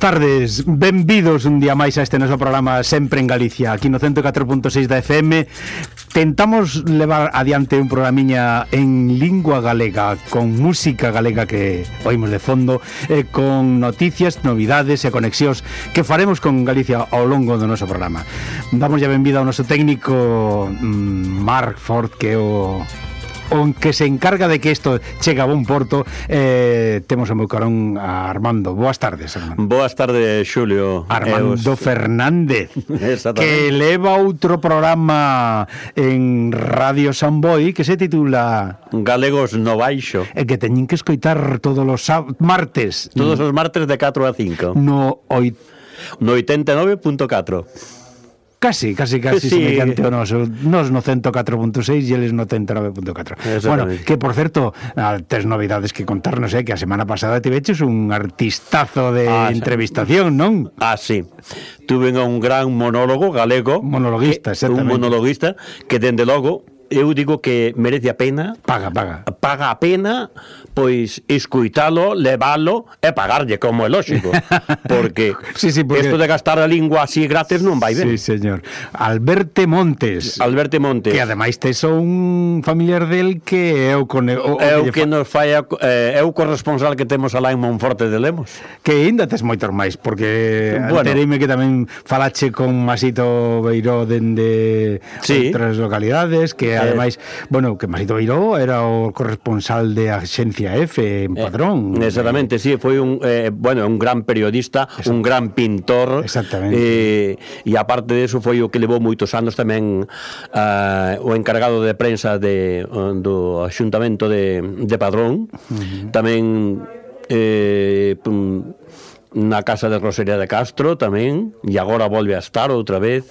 tardes, benvidos un día máis a este noso programa Sempre en Galicia Aquí no 104.6 da FM Tentamos levar adiante un programiña en lingua galega Con música galega que oímos de fondo e Con noticias, novidades e conexións que faremos con Galicia ao longo do noso programa. Damos ya benvida ao noso técnico mm, Mark Ford que é o on que se encarga de que isto chega a bon porto eh, temos a meu carón a Armando boas tardes Armando. boas tardes Xulio Armando Eos. Fernández que leva outro programa en Radio San Boi que se titula Galegos no Baixo e que teñen que escoitar todos os martes todos os martes de 4 a 5 no oi... No 89.4. Casi, casi, casi sí. semellante ao noso. Nos no 104.6 e eles no 109.4. Bueno, que por certo, ah, tes novidades que contarnos, eh, que a semana pasada te veches un artistazo de ah, entrevistación, non? Ah, sí. Tuve un gran monólogo galego. Monologuista, que, Un monologuista que, dende logo, eu digo que merece a pena. Paga, paga. Paga a pena pois escuitalo, levalo e pagarlle como é lógico, porque, sí, sí, porque... isto de gastar a lingua así gratis non vai ben. Sí, señor. Alberto Montes. Alberto Montes. Que ademais tes un familiar del que é o, con... o, é o que nos fai eh, é o corresponsal que temos alá en Monforte de Lemos. Que aínda tes moitos máis, porque bueno. tereime que tamén falache con Masito Beiró dende sí. outras localidades, que eh. ademais, eh... bueno, que Masito Beiró era o corresponsal de axencia Vía F, en eh, Padrón. Eh, exactamente, eh, sí, foi un eh, bueno, un gran periodista, un gran pintor. Exactamente. Eh, e aparte de eso foi o que levou moitos anos tamén eh, o encargado de prensa de eh, do Axuntamento de de Padrón. Uh -huh. Tamén eh na casa de Rosería de Castro tamén, e agora volve a estar outra vez.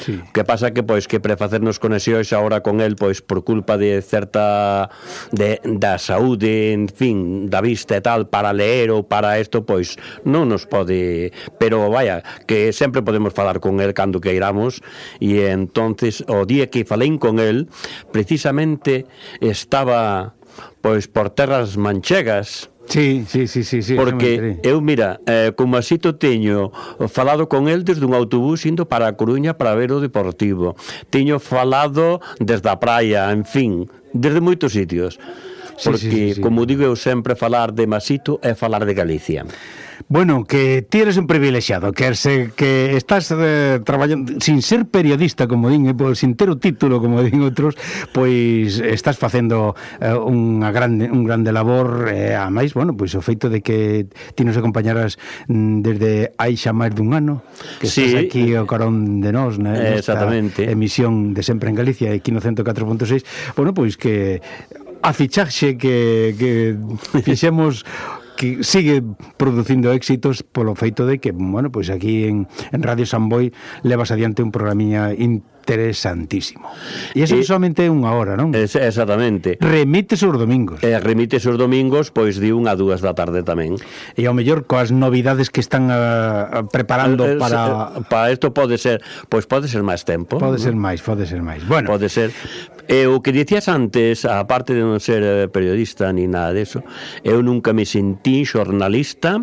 Sí. Que pasa que pois que prefacernos conexións agora con el pois por culpa de certa de da saúde, en fin, da vista e tal para leer ou para isto pois non nos pode, pero vaya, que sempre podemos falar con el cando que iramos e entonces o día que falei con el precisamente estaba pois por terras manchegas Sí, sí, sí, sí, sí Porque eu, mira, eh, como asito teño falado con el desde un autobús indo para a Coruña para ver o Deportivo. Teño falado desde a praia, en fin, desde moitos sitios. Porque, sí, sí, sí, sí. como digo eu sempre, falar de Masito é falar de Galicia. Bueno, que ti eres un privilexiado, que se, que estás eh, traballando sin ser periodista, como din, eh, e sin ter o título, como din outros, pois estás facendo eh, unha grande un grande labor, eh, a máis, bueno, pois o feito de que ti nos acompañaras mm, desde hai xa máis dun ano, que sí. estás aquí o carón de nós, né, exactamente. emisión de sempre en Galicia, aquí no 104.6, bueno, pois que a fichaxe que, que fixemos que sigue producindo éxitos polo feito de que, bueno, pois pues aquí en, en Radio Samboy levas adiante un programiña interesantísimo. E eso e, somente unha hora, non? Es, exactamente. Remite os domingos. E eh, remite os domingos, pois de unha a dúas da tarde tamén. E ao mellor coas novidades que están uh, preparando es, para... Eh, para isto pode ser, pois pode ser máis tempo. Pode ¿no? ser mm. máis, pode ser máis. Bueno. Pode ser. E o que dicías antes, aparte de non ser periodista ni nada deso, eu nunca me sentí xornalista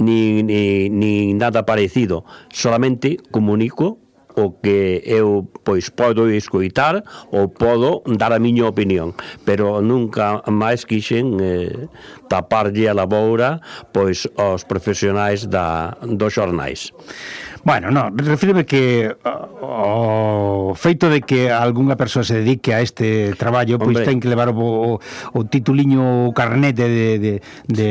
ni, ni, ni nada parecido. Solamente comunico o que eu pois podo escoitar ou podo dar a miña opinión, pero nunca máis quixen eh, taparlle a laboura pois aos profesionais da, dos xornais. Bueno, no, refíreme que o, feito de que algunha persoa se dedique a este traballo, pois Hombre. ten que levar o, o, o tituliño o carnete de, de, de,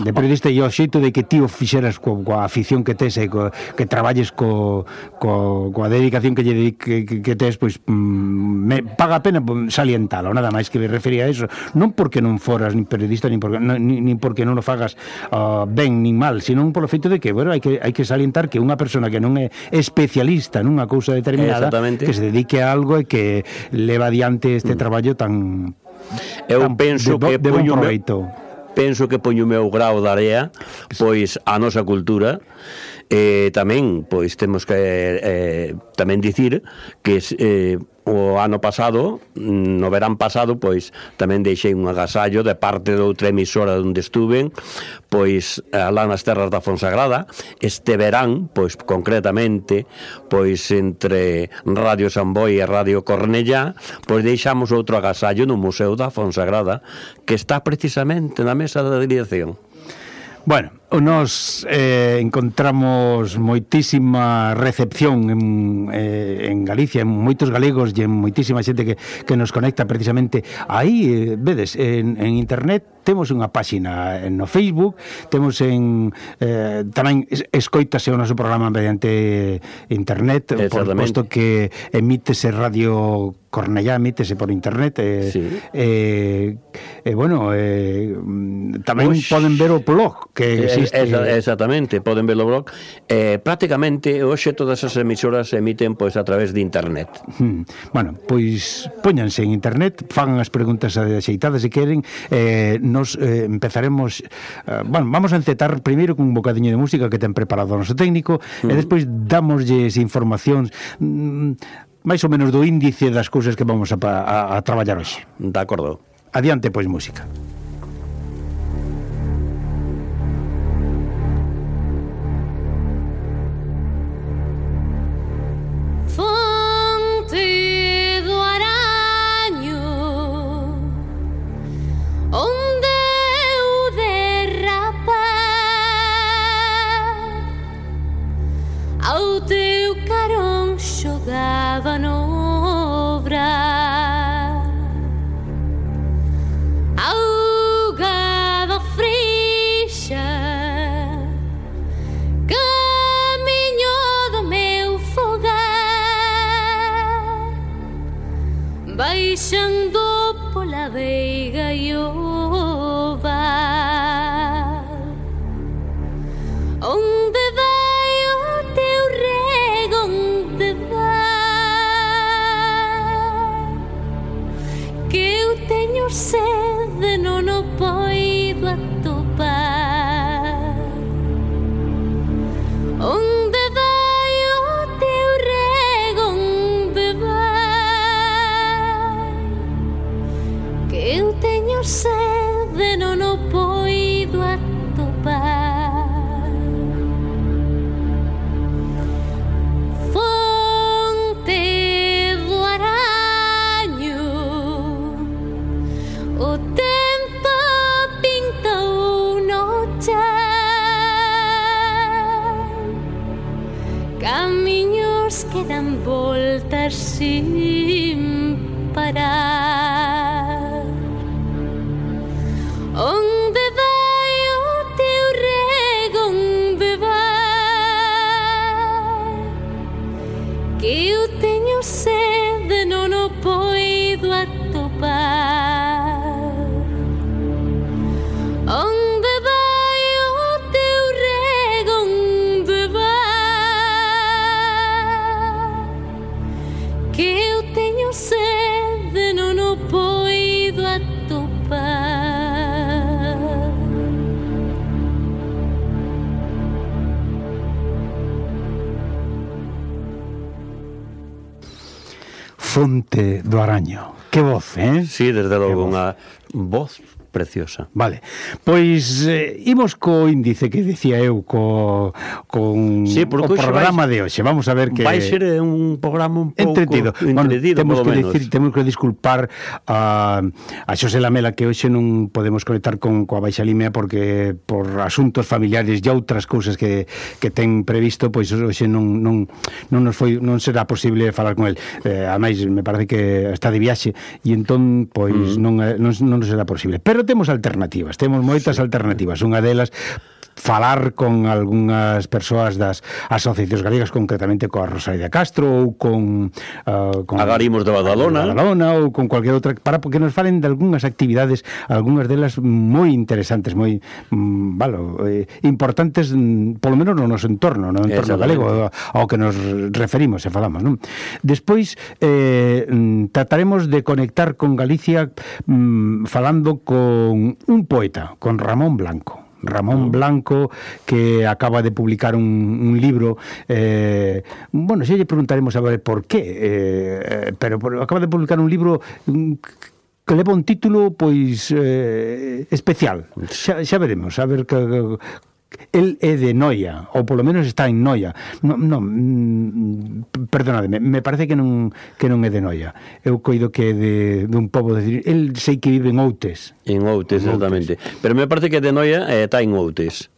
de periodista e o xeito de que ti o fixeras co, coa afición que tes e co, que traballes co, co, coa dedicación que lle que, que, que tes, pois mm, me paga a pena salientalo, nada máis que me refería a eso, non porque non foras nin periodista, nin porque, non, nin porque non o fagas uh, ben nin mal, sino polo feito de que, bueno, hai que, hai que salientar que unha persona que non é especialista nunha cousa determinada, que se dedique a algo e que leva adiante este mm. traballo tan Eu tan penso de, que de poño proveito. Penso que poño o meu grau de area, pois a nosa cultura E tamén, pois, temos que eh, tamén dicir que eh, o ano pasado, no verán pasado, pois tamén deixei un agasallo de parte de outra emisora onde estuven, pois alá nas terras da Fonsagrada, este verán, pois concretamente, pois entre Radio Samboy e Radio Cornellá, pois deixamos outro agasallo no Museo da Fonsagrada, que está precisamente na mesa da dirección. Bueno, Nos eh, encontramos moitísima recepción en, eh, en Galicia, en moitos galegos e en moitísima xente que, que nos conecta precisamente aí, eh, vedes, en, en internet temos unha páxina no Facebook, temos en eh, tamén escoitase o noso programa mediante internet, por posto que emítese radio Cornellá emítese por internet eh, sí. eh, eh, bueno eh, mm, tamén Oix. poden ver o blog que eh, existe isto. Esa, exactamente, poden ver o blog. Eh, prácticamente, hoxe todas as emisoras se emiten pois a través de internet. Hmm. Bueno, pois poñanse en internet, fan as preguntas axeitadas se queren, eh, nos eh, empezaremos... Eh, bueno, vamos a encetar primeiro con un bocadiño de música que ten preparado o noso técnico, hmm. e despois damoslle informacións... Mm, máis ou menos do índice das cousas que vamos a, a, a traballar hoxe. De acordo. Adiante, pois, música. Música. dan voltas sin parar. Fonte do Araño. Que voz, eh? Sí, desde logo, unha voz preciosa. Vale. Pois eh, imos co índice que dicía eu co con sí, o programa vais, de hoxe. Vamos a ver que vai ser un programa un pouco entretido. Bueno, temos que menos. decir, temos que disculpar a a Xosé Lamela que hoxe non podemos conectar con coa Baixa Limea porque por asuntos familiares e outras cousas que, que ten previsto, pois hoxe non, non, non nos foi non será posible falar con el. Eh, ademais me parece que está de viaxe e entón pois mm. non, non non será posible. Pero temos alternativas, temos moitas sí. alternativas. Unha delas falar con algunhas persoas das asociacións galegas, concretamente coa Rosalía Castro ou con... Uh, con Agarimos de Badalona. Badalona ou con cualquier outra, para que nos falen de algunhas actividades, algunhas delas moi interesantes, moi, mm, valo, eh, importantes, mm, polo menos no noso entorno, no entorno galego, ao que nos referimos e falamos, non? Despois, eh, mm, trataremos de conectar con Galicia mm, falando con un poeta, con Ramón Blanco. Ramón Blanco, que acaba de publicar un, un libro. Eh, bueno, xa lle preguntaremos a ver por qué, eh, pero, por, acaba de publicar un libro mm, que leva un título pois eh, especial. Xa, xa veremos, a ver que, el é de Noia, ou polo menos está en Noia. Non, non mm, perdonademe, me parece que non que non é de Noia. Eu coido que é de dun pobo de el sei que vive en Outes. En Outes, en Outes. exactamente. Pero me parece que é de Noia e eh, está en Outes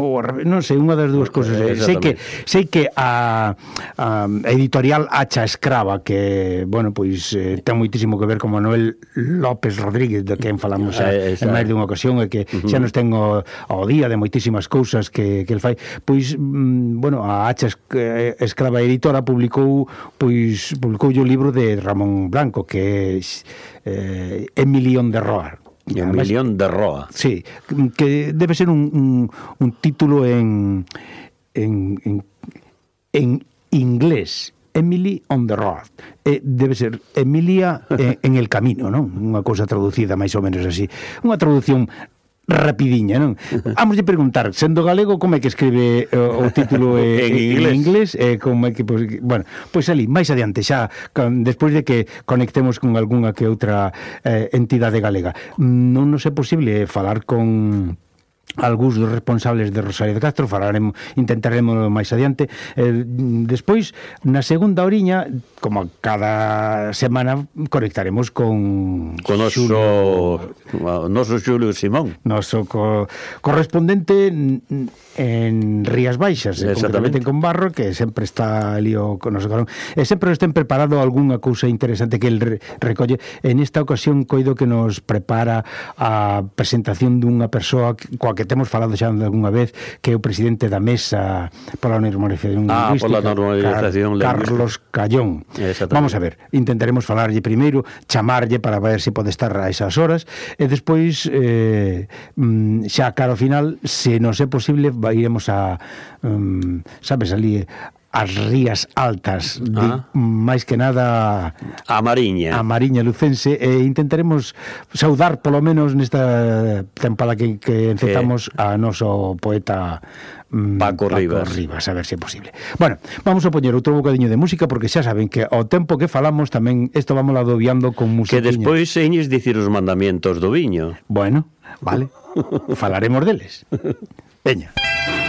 ou non sei, unha das dúas cousas. Sei que sei que a, a editorial Hacha Escrava que, bueno, pois eh, ten moitísimo que ver con Manuel López Rodríguez, de quen falamos a, é, en máis dunha ocasión e que uh -huh. xa nos ten o, ao día de moitísimas cousas que, que el fai. Pois, mm, bueno, a Hacha eh, Escrava Editora publicou pois publicou o libro de Ramón Blanco que é eh, Emilión de Roar E un millón de Roa. Sí, que debe ser un, un, un título en, en, en, en inglés. Emily on the road. Eh, debe ser Emilia en, en el camino, non? Unha cousa traducida máis ou menos así. Unha traducción rapidiña, non? Vamos de preguntar, sendo galego, como é que escribe eh, o, o título eh, en, inglés. en inglés? Eh, como é que, pues, bueno, pois pues ali, máis adiante, xa, con, despois de que conectemos con algunha que outra eh, entidade galega. Non nos é posible falar con algúns dos responsables de Rosario de Castro falaremos, intentaremos máis adiante. Eh, despois na segunda oriña como cada semana conectaremos con con noso Xulio, noso Xulio Simón. Noso co, correspondente en Rías Baixas eh, concretamente con Barro que sempre está ali o noso carón e sempre estén preparado algunha cousa interesante que el recolle. En esta ocasión coido que nos prepara a presentación dunha persoa coa que que temos falado xa algunha vez, que é o presidente da mesa pola normalización ah, lingüística, pola normalización Car Carlos Callón. Vamos a ver, intentaremos falarlle primeiro, chamarlle para ver se pode estar a esas horas, e despois, eh, mm, xa cara ao final, se non é posible, iremos a, um, sabes, ali, as rías altas de, ah. máis que nada a Mariña a Mariña Lucense e intentaremos saudar polo menos nesta tempada que, que encetamos eh. a noso poeta mm, Paco, Paco Rivas. Rivas, a ver se é posible. Bueno, vamos a poñer outro bocadiño de música porque xa saben que ao tempo que falamos tamén isto vamos adobiando con música. Que despois señes dicir os mandamientos do viño. Bueno, vale. Falaremos deles. Veña. Veña.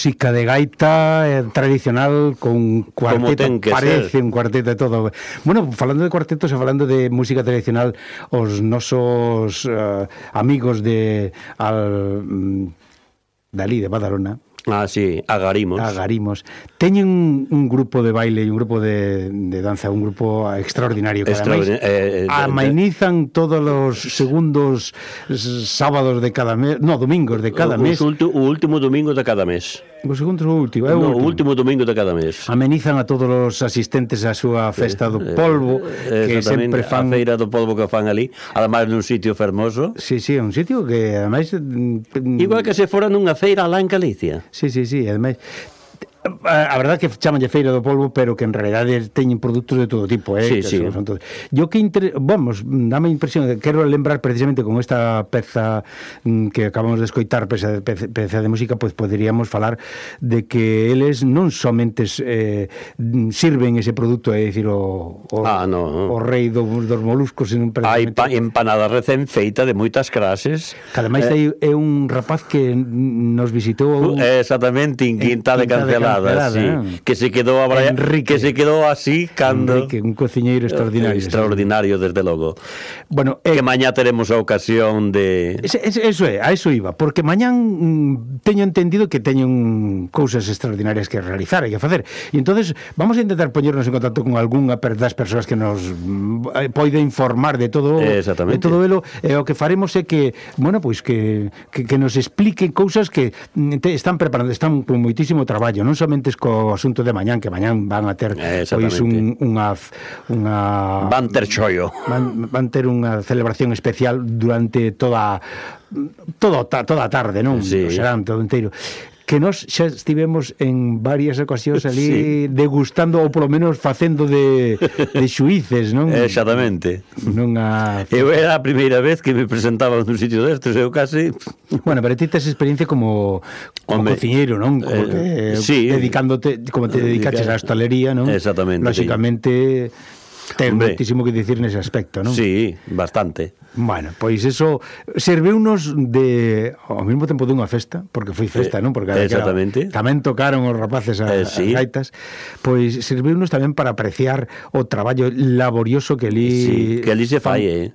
música de gaita eh, tradicional con cuarteto, parece ser. un cuarteto e todo. Bueno, falando de cuartetos e falando de música tradicional, os nosos uh, amigos de al, mm, um, Dalí de Badalona, Ah, sí, Agarimos. Agarimos. Teñen un grupo de baile e un grupo de, de danza, un grupo extraordinario que Extraordin eh, eh, amainizan todos os segundos sábados de cada mes, no, domingos de cada o, mes. O, o último domingo de cada mes. O segundo ou último, é o no, último. último domingo de cada mes. Amenizan a todos os asistentes á súa festa do eh, polvo, eh, que sempre fan... A feira do polvo que fan ali, ademais nun sitio fermoso. Sí, sí, un sitio que, ademais... Mm, Igual que se fora nunha feira lá en Galicia. Sí, sí, sí, ademais Eh, a verdad que chamanlle feira do polvo, pero que en realidade teñen produtos de todo tipo, eh? Sí, sí. Son todo... Yo que inter... vamos, dame impresión, quero lembrar precisamente con esta peza mm, que acabamos de escoitar, peza de, peza de música, pois pues poderíamos falar de que eles non somente eh, mm, sirven ese produto, é eh, dicir, o, o, ah, no, no. o rei do, dos moluscos en un Hai pa, empanada recén feita de moitas crases. Que ademais eh, hai, é un rapaz que nos visitou... Un... Exactamente, en Quinta de Cancelar Andrada, sí, eh? que se quedou a Brian, Enrique, que se quedou así cando Enrique, un cociñeiro extraordinario. Eh, extraordinario sí. desde logo. Bueno, eh, que mañá teremos a ocasión de ese, Eso é, a eso iba, porque mañán mm, teño entendido que teñen cousas extraordinarias que realizar e que facer. E entonces vamos a intentar poñernos en contacto con algunha das persoas que nos mm, eh, poida informar de todo de todo elo e o que faremos é que, bueno, pois que, que que nos expliquen cousas que mm, te están preparando, están con moitísimo traballo, non somente co asunto de mañán, que mañán van a ter eh, pois un, unha, unha... Van ter choio. Van, van ter unha celebración especial durante toda toda toda a tarde, non? Sí. O serán todo inteiro que nós xa estivemos en varias ocasións ali sí. degustando ou polo menos facendo de, de xuíces, non? Exactamente. Non a... Eu era a primeira vez que me presentaba nun sitio destes, eu casi... Bueno, pero ti tes experiencia como, como Home, cociñeiro, non? Como eh, que, sí, dedicándote, como te dedicaches á hostalería, non? Exactamente. Lóxicamente, sí. Ten Hombre. muitísimo que dicir nese aspecto, non? Sí, bastante. Bueno, pois eso serveunos de ao mesmo tempo dunha festa, porque foi festa, eh, non? Porque exactamente. Era, tamén tocaron os rapaces a, eh, sí. as gaitas, pois serveunos tamén para apreciar o traballo laborioso que ali sí, que ali se fai, eh.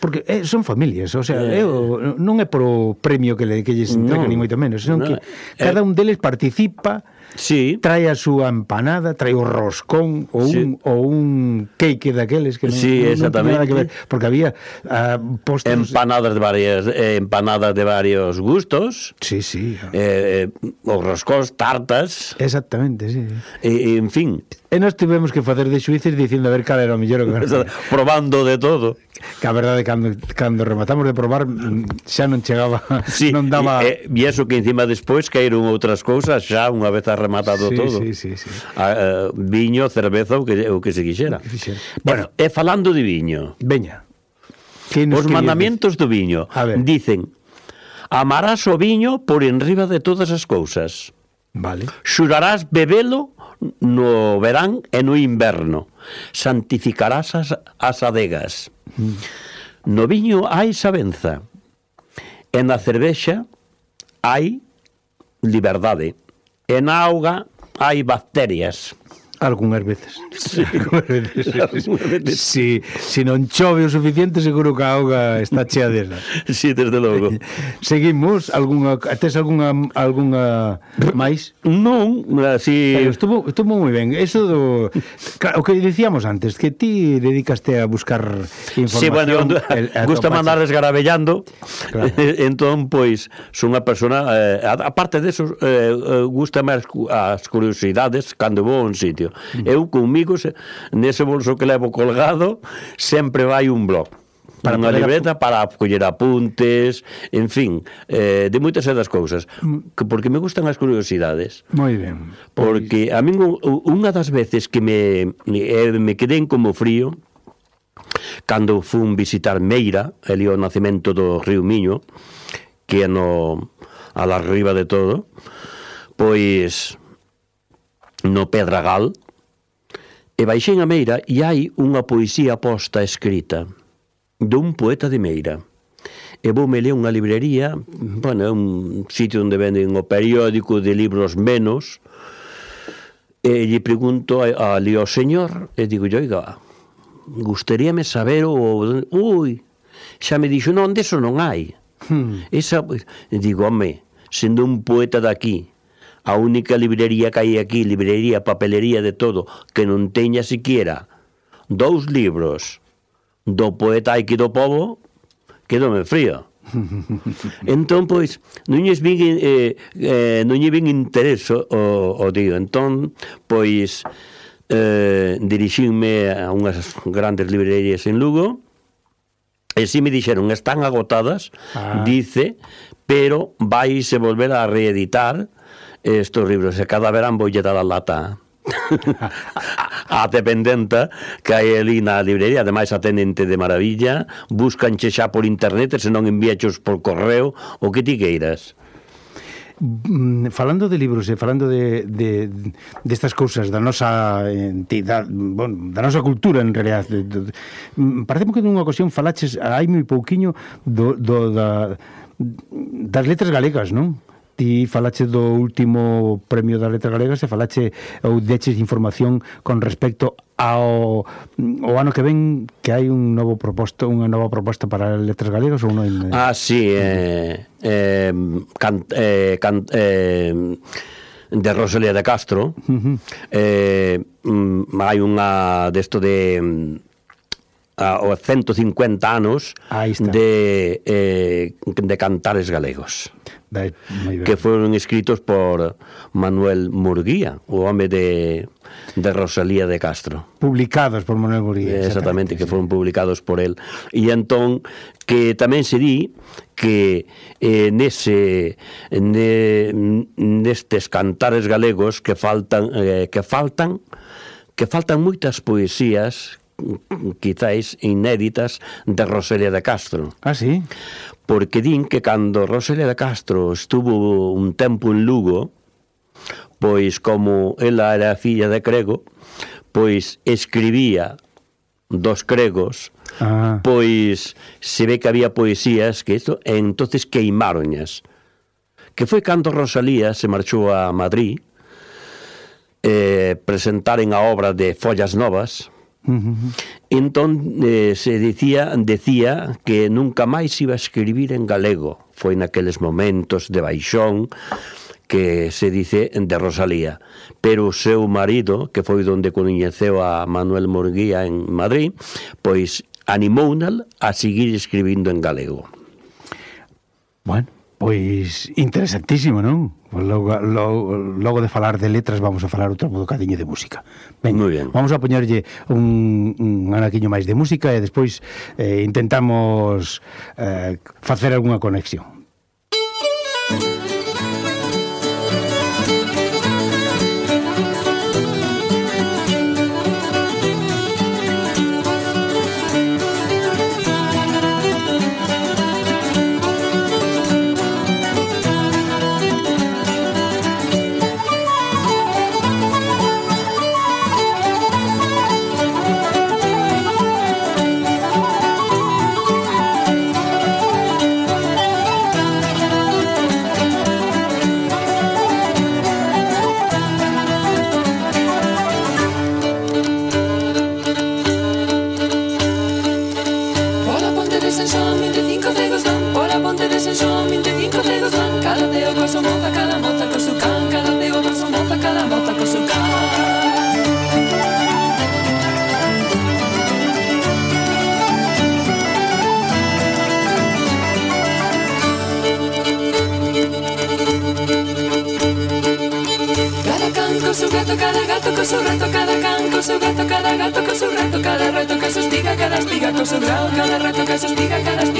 Porque eh, son familias, o sea, eh, eu, non é pro premio que le que lles entregan no, ni moito menos, senón no, que eh, cada un deles participa sí. trae a súa empanada, trae o roscón ou sí. un ou un cake daqueles que non, sí, non, exactamente. non nada que ver, porque había uh, postres empanadas de varias eh, empanadas de varios gustos. Sí, sí. Eh, eh os roscóns, tartas. Exactamente, sí. E, en fin, E nós tivemos que facer de xuíces dicindo a ver cal era o mellor que Probando de todo que a verdade cando, cando rematamos de probar mm, xa non chegaba, sí, non daba... E, e eso que encima despois caíron outras cousas xa unha vez rematado sí, todo. Sí, sí, sí. A, a, viño, cerveza, o que, o que se quixera. Bueno, e, e falando de viño. Veña. Os mandamentos do viño dicen amarás o viño por enriba de todas as cousas. Vale. Xurarás bebelo no verán e no inverno. Santificarás as, as adegas. No viño hai sabenza. E na cervexa hai liberdade. E na auga hai bacterias. Algúnas veces. Sí. Algúnas veces. Algúnas veces. Si, si non chove o suficiente, seguro que a auga está chea dela. Sí, desde logo. Seguimos, algunha, tes algunha, algunha máis? Non, así... Pero estuvo, estuvo moi ben. Eso do... O que dicíamos antes, que ti dedicaste a buscar información... Sí, bueno, el, gusta mandar desgarabellando. Claro. entón, pois, son unha persona... Eh, aparte deso, eh, eh, gusta máis as curiosidades cando vou a un sitio. Eu comigo, se, nese bolso que levo colgado, sempre vai un blog para unha libreta para coller apuntes, en fin, eh, de moitas das cousas, mm. que porque me gustan as curiosidades. Moi ben. Porque pois- a min unha das veces que me eh, me queden como frío cando fun visitar Meira, ali o nacemento do río Miño, que é no a la riba de todo, pois no Pedragal, E baixen a Meira e hai unha poesía posta escrita dun poeta de Meira. E vou me ler unha librería, bueno, é un sitio onde venden o periódico de libros menos, e lle pregunto a, ali ao señor, e digo, oiga, gustaríame saber o... Ui, xa me dixo, non, deso non hai. Hmm. Esa, digo, home, sendo un poeta daqui, a única librería que hai aquí, librería, papelería de todo, que non teña siquiera dous libros do poeta Aikido Povo, quedome frío. entón, pois, non lle vin, eh, eh, non lle vin interés o, o digo. Entón, pois, eh, dirixinme a unhas grandes librerías en Lugo, e si me dixeron, están agotadas, ah. dice, pero vais a volver a reeditar, estos libros. E cada verán voulle dar a lata a dependenta que hai ali na librería ademais atendente de maravilla buscanche xa por internet se non enviachos por correo o que ti queiras mm, falando de libros e falando de, de, destas de cousas da nosa entidade, bueno, da nosa cultura en realidad, mm, parece que nunha ocasión falaches hai moi pouquiño do, do, da, das letras galegas, non? ti falache do último premio da letra galega, se falache ou deches información con respecto ao o ano que ven que hai un novo proposto, unha nova proposta para letras galegas ou non? Ah, sí, eh, eh, can, eh, can, eh, de Rosalía de Castro uh -huh. eh, mm, hai unha desto de, a, o 150 anos de, eh, de cantares galegos. Que foron escritos por Manuel Murguía, o home de, de Rosalía de Castro. Publicados por Manuel Murguía. Exactamente, exactamente que foron publicados por él. E entón, que tamén se di que eh, nese, ne, nestes cantares galegos que faltan, eh, que faltan que faltan moitas poesías quizáis inéditas de Rosalía de Castro. Ah, sí? porque din que cando Rosalía de Castro estuvo un tempo en Lugo, pois como ela era filla de Crego, pois escribía dos Cregos, ah. pois se ve que había poesías que isto, e entonces queimaroñas. Que foi cando Rosalía se marchou a Madrid, eh, presentaren a obra de Follas Novas, Uh -huh. Entón eh, se dicía decía que nunca máis iba a escribir en galego. Foi naqueles momentos de baixón que se dice de Rosalía. Pero o seu marido, que foi onde coñeceu a Manuel Morguía en Madrid, pois animounal a seguir escribindo en galego. Bueno, pois interesantísimo, non? Logo, logo, logo de falar de letras vamos a falar outro bocadiño de música. Ben, Muy bien. vamos a poñerlle un, un anaquiño máis de música e despois eh, intentamos eh, facer algunha conexión. cada rato que se hostiga, cada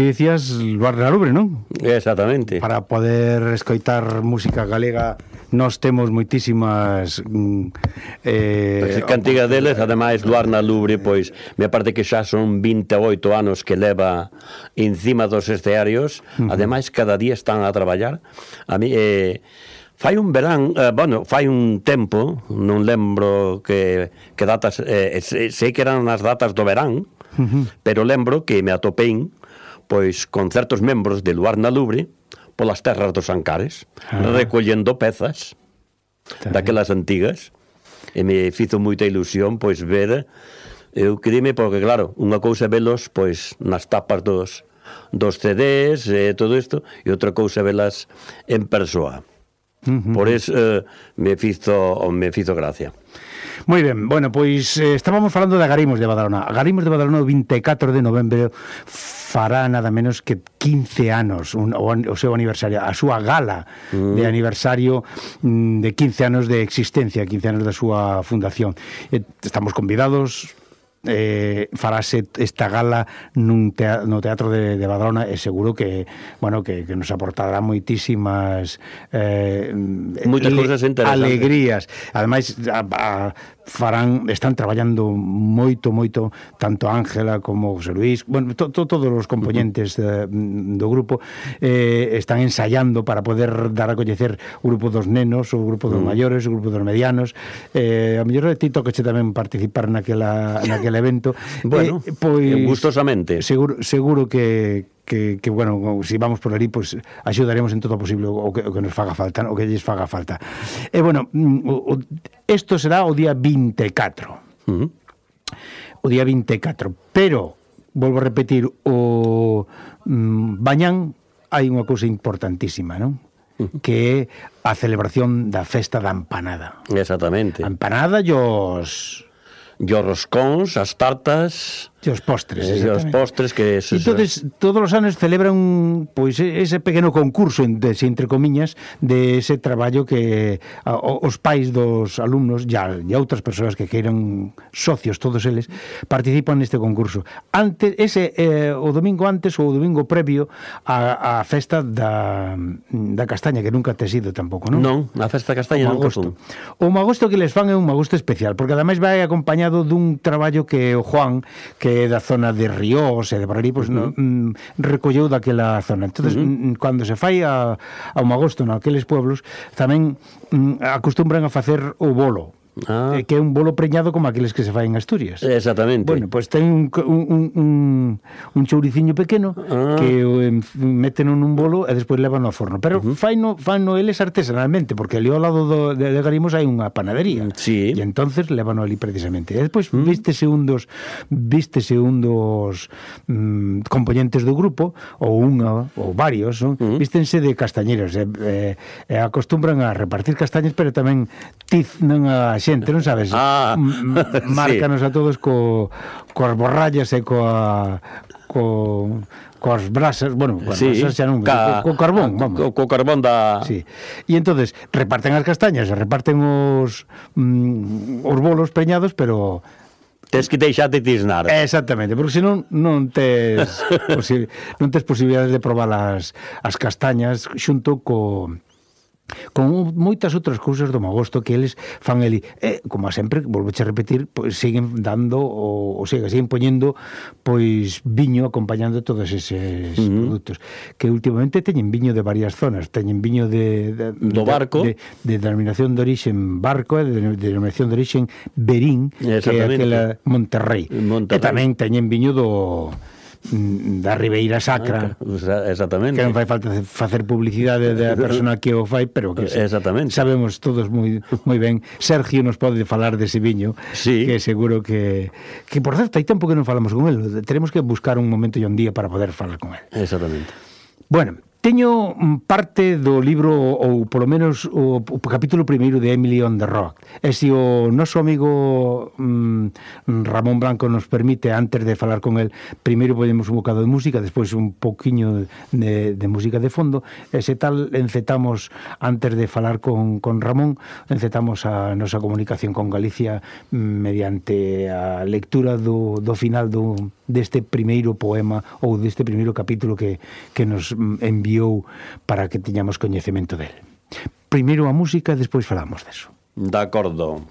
ti dicías Luar na Lubre, non? Exactamente. Para poder escoitar música galega nós temos moitísimas mm, eh, cantigas deles, ademais Luar na Lubre pois, me parte que xa son 28 anos que leva encima dos escearios, uh -huh. ademais cada día están a traballar a mí, eh, Fai un verán, eh, bueno, fai un tempo, non lembro que, que datas, eh, eh sei que eran as datas do verán, uh -huh. pero lembro que me atopei pois con certos membros de Luar na Lubre polas terras dos Ancares, ah. recollendo pezas Está daquelas antigas, e me fizo moita ilusión pois ver eu crime porque claro, unha cousa velos pois nas tapas dos dos CDs e todo isto, e outra cousa velas en persoa. Uh -huh. Por eso eh, me fizo me fizo gracia. Moi ben, bueno, pois eh, estábamos falando de Agarimos de Badalona. Agarimos de Badalona o 24 de novembro fará nada menos que 15 anos un, o, o seu aniversario, a súa gala mm. de aniversario mm, de 15 anos de existencia, 15 anos da súa fundación. Estamos convidados eh, farase esta gala nun teatro, no Teatro de, de Badrona e seguro que, bueno, que, que nos aportará moitísimas eh, moitas cousas interesantes. alegrías. Ademais, a, a, farán están traballando moito moito tanto Ángela como José Luis, bueno, to, to, todos os componentes uh, do grupo eh, están ensaiando para poder dar a coñecer o grupo dos nenos, o grupo dos mm. maiores, o grupo dos medianos. Eh, a mellor de ti toqueche tamén participar naquela naquele evento. bueno, eh, pois gustosamente. Seguro seguro que que, que bueno, si vamos por ali, pues, axudaremos en todo o posible o que, o que nos faga falta, o que lles faga falta. E, bueno, mm, isto será o día 24. Uh -huh. O día 24. Pero, volvo a repetir, o mm, bañán hai unha cousa importantísima, non? que é a celebración da festa da empanada. Exactamente. A empanada e os... E os roscóns, as tartas... E os postres, E os postres que... Es, entonces, eh, todos os anos celebran pois ese pequeno concurso, entre, entre comiñas, de ese traballo que a, os pais dos alumnos e, e outras persoas que queiran socios, todos eles, participan neste concurso. Antes, ese, eh, o domingo antes ou o domingo previo a, a festa da, da castaña, que nunca te sido tampouco, non? Non, a festa da castaña o nunca fun. O magosto que les fan é un magosto especial, porque ademais vai acompañado dun traballo que o Juan, que que é da zona de Ríos e de por ali, pois, uh -huh. no, mm, recolleu daquela zona. entonces uh -huh. Mm, mm, cando se fai a, a un agosto naqueles pueblos, tamén mm, acostumbran a facer o bolo, Ah. Eh, que é un bolo preñado como aqueles que se fai en Asturias. Exactamente. Bueno, pois pues ten un, un, un, un chouriciño pequeno ah. que o meten nun bolo e despois levan ao forno. Pero uh -huh. faino, faino eles artesanalmente, porque ali ao lado do, de, de Garimos hai unha panadería. Mm, sí. E entonces levan ali precisamente. E despois uh -huh. vístese un dos vístese un dos mm, componentes do grupo ou unha ou varios, non? Uh -huh. Vístense de castañeros e, eh, e, eh, e acostumbran a repartir castañas, pero tamén tiznan a xente, non sabes? Ah, márcanos sí. a todos co, coas borrallas e coa, co, coas brasas, bueno, coas sí, brasas xa non, ca, co, co carbón, vamos. Co, co carbón da... Sí. E entonces reparten as castañas, reparten os, mm, os bolos preñados, pero Tes que deixarte tisnar. Exactamente, porque senón non tes non tes posibilidades de probar as, as castañas xunto co con moitas outras cousas do magosto que eles fan ali, e, como a sempre, volvo a repetir, pois siguen dando o, o siga, siguen poñendo pois viño acompañando todos eses uh -huh. produtos, que últimamente teñen viño de varias zonas, teñen viño de, de do barco, de, de, de denominación de orixen barco e de, de denominación de orixen Berín, que é aquela Monterrey. Monterrey. E tamén teñen viño do Mm, da Ribeira Sacra. Ah, eh, exactamente. Que non fai falta facer publicidade da persona que o fai, pero que Exactamente. sabemos todos moi moi ben. Sergio nos pode falar dese viño, sí. que seguro que que por certo hai tempo que non falamos con el. Teremos que buscar un momento e un día para poder falar con el. Exactamente. Bueno, Teño parte do libro, ou polo menos o, o capítulo primeiro de Emily on the Rock. E se o noso amigo mm, Ramón Blanco nos permite, antes de falar con el, primeiro podemos un bocado de música, despois un poquinho de, de música de fondo, e se tal encetamos, antes de falar con, con Ramón, encetamos a nosa comunicación con Galicia mm, mediante a lectura do, do final do, deste primeiro poema ou deste primeiro capítulo que, que nos enviou para que teñamos coñecemento del. Primeiro a música, despois falamos deso. De acordo.